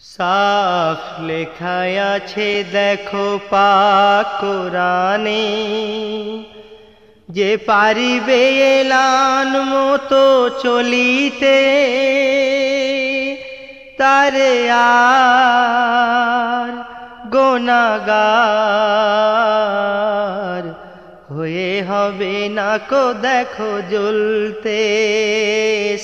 সাফ লেখায় আছে, দেখো পাক কোরআনে। যে পারিবে এলান মতো চলিতে, তারে আর গোনাগার হয়ে হবে না কো, দেখো জ্বলতে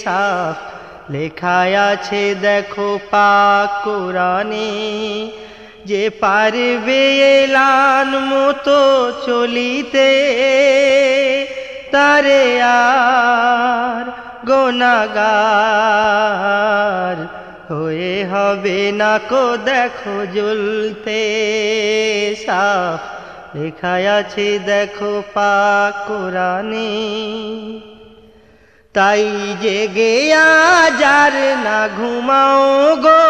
সাফ লেখায় আছে, দেখো পাক কোরআনে, যে পারবে এলান মতো চলিতে, তারে আর গোনাগার হয়ে হবে না কো, দেখো জ্বলতে সাফ। লেখায় আছে, দেখো পাক কোরআনে। তাই জেগে যার না ঘুমাও গো।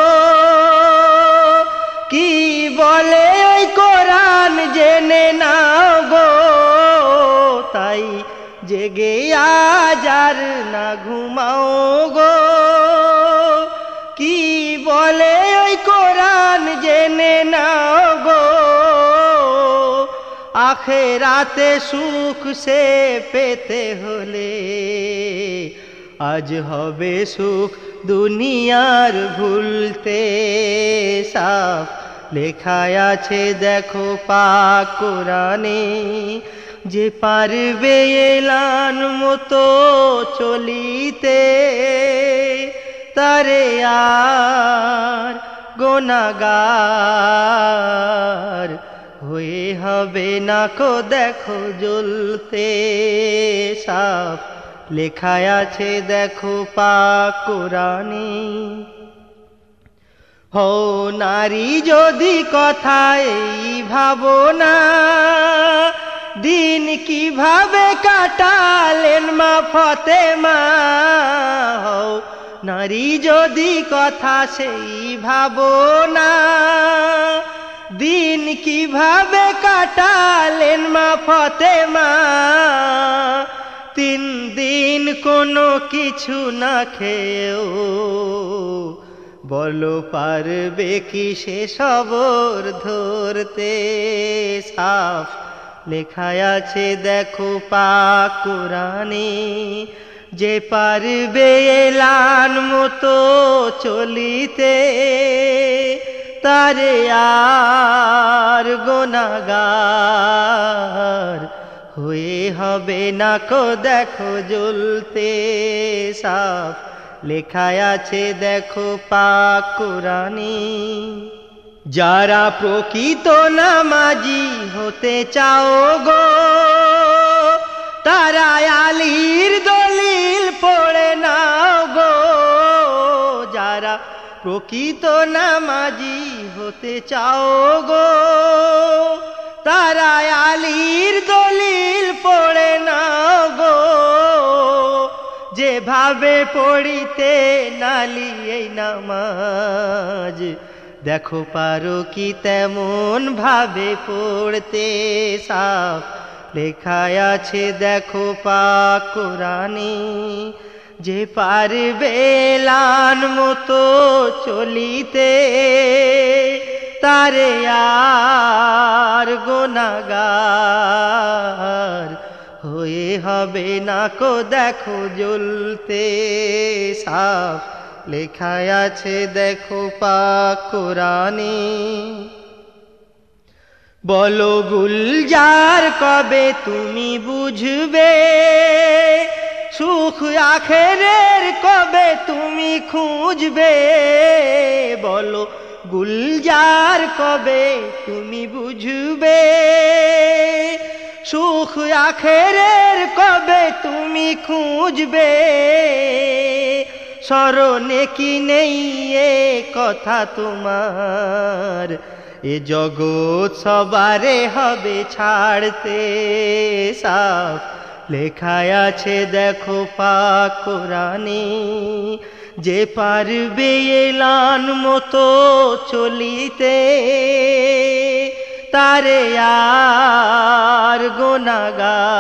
কি বলে ওই কোরআন জেনে না গো? তাই জেগে যার না ঘুমাও গো। কি বলে ওই কোরআন জেনে না গো? আখেরাতে সুখ সে পেতে হলে আজ হবে সুখ দুনিয়ার ভুলতে সাফ। লেখায় আছে দেখো পাক কোরআনে, যে পারবে এলান মতো চলিতে, তারে আর গোনাগার হয়ে হবে না দেখো জ্বলতে সাপ লেখায় আছে, দেখো পাক কোরআনে। হো নারী যদি কথায় ভাবনা, দিন কীভাবে কাটালেন মা ফতে মা হও নারী যদি কথা সেই ভাবনা, দিন কীভাবে কাটালেন মা ফতে মা তিন দিন কোনো কিছু না খেয়েও বলো পারবে কি সে সবর ধরতে? সাফ লেখায় আছে, দেখো পাক কোরআনে, যে পারবে এলান মতো চলিতে, তারে আর গোনাগার হয়ে হবে না কো দেখো জ্বলতে সাফ। লেখায় আছে দেখো পাক কোরআনে। যারা প্রকৃত নামাজি হতে চাও গো, তারা আলির দলিল পড়ে নাও গো। যারা প্রকৃত নামাজি হতে চাও গো, তারা আলির দলিল যেভাবে পড়িতে নালি এই নামাজ, দেখো পারো কি তেমন ভাবে পড়তে সাফ। লেখায় আছে, দেখো পাক কোরআনে, যে পারবে লান মতো চলিতে, তারে আর গোনাগার হয়ে হবে না কো দেখো জ্বলতে সাফ লেখায় আছে দেখো পাক কোরআনে। বলো গুলজার কবে তুমি বুঝবে? সুখ আখেরের কবে তুমি খুঁজবে? বলো গুলজার কবে তুমি বুঝবে? সুখ আখেরের কবে তুমি খুঁজবে? স্মরণে কি নেই এ কথা তোমার? এ জগৎ সবারে হবে ছাড়তে সাফ। লেখায় আছে দেখো পাক কোরআনে, যে পারবে এলান মতো চলিতে। তারে আর গোনাগার।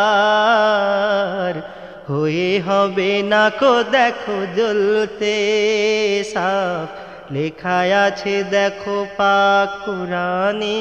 হয়ে হবে না কো দেখো জ্বলতে সাফ লেখা আছে দেখো পাক কুরানে